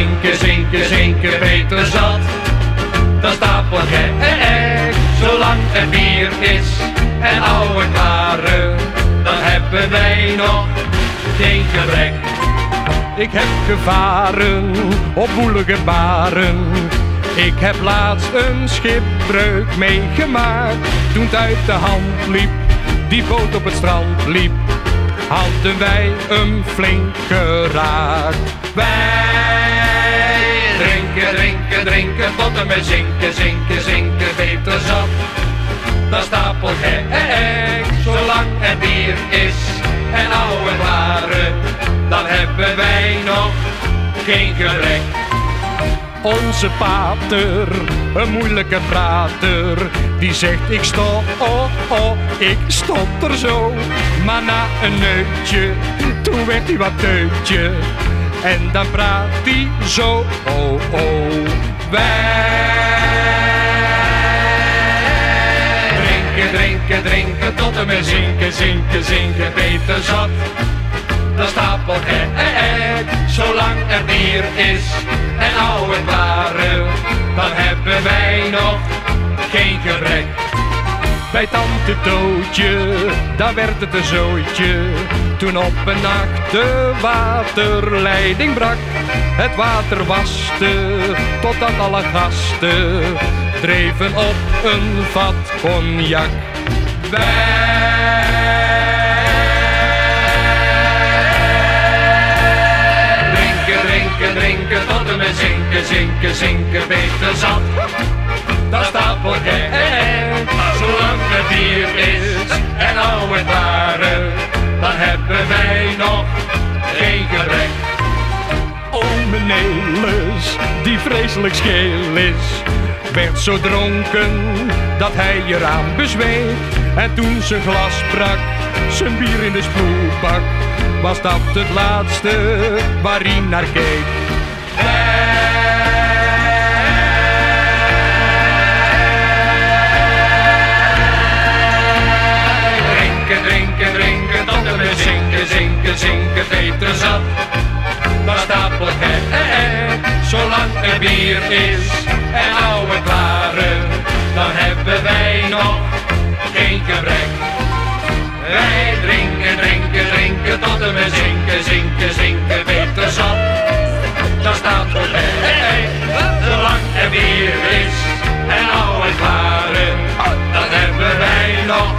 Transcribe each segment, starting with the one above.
zinken, zinken, zinken, beter zat. Dan stapel gek, zolang er bier is en oude klaren, dan hebben wij nog geen gebrek. Ik heb gevaren op woelige baren. Ik heb laatst een schipbreuk meegemaakt. Toen het uit de hand liep, die boot op het strand liep, hadden wij een flink geraakt. Wij drinken, drinken, drinken tot en met zinken, zinken, zinken, beter zat. Dan stapel gek, zolang er bier is en oude waren, dan hebben wij nog geen gebrek. Onze pater, een moeilijke prater, die zegt ik stop, oh oh, ik stop er zo. Maar na een neutje, toen werd hij wat teutje. En dan praat hij zo, oh oh, wij drinken, drinken, drinken tot en met zinken, zinken, zinken, beter zat. Dan stapel gek, zolang er bier is en oude klaren, dan hebben wij nog geen gebrek. Bij tante Tootje, daar werd het een zooitje. Toen op een nacht de waterleiding brak. Het water waste, totdat alle gasten dreven op een vat cognac. Wij drinken, drinken, drinken tot en met zinken, zinken, zinken, beter zat. Dan stapel gek, zolang er bier is nog geen gebrek. Nelis, die vreselijk scheel is, werd zo dronken dat hij eraan bezweek. En toen zijn glas brak, zijn bier in de spoelbak, was dat het laatste waar hij naar keek. Er bier is en oude klaren, dan hebben wij nog geen gebrek. Wij drinken, drinken, drinken, tot met zinken, zinken, zinken, beter zat. Dan staat voor gek, zolang er bier is en oude klaren, dan hebben wij nog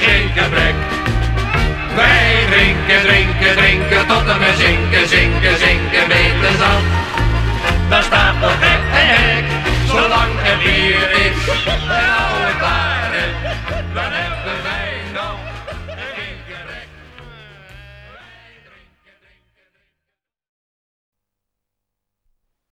geen gebrek. Wij drinken, drinken, drinken tot zinken, zinken, zinken,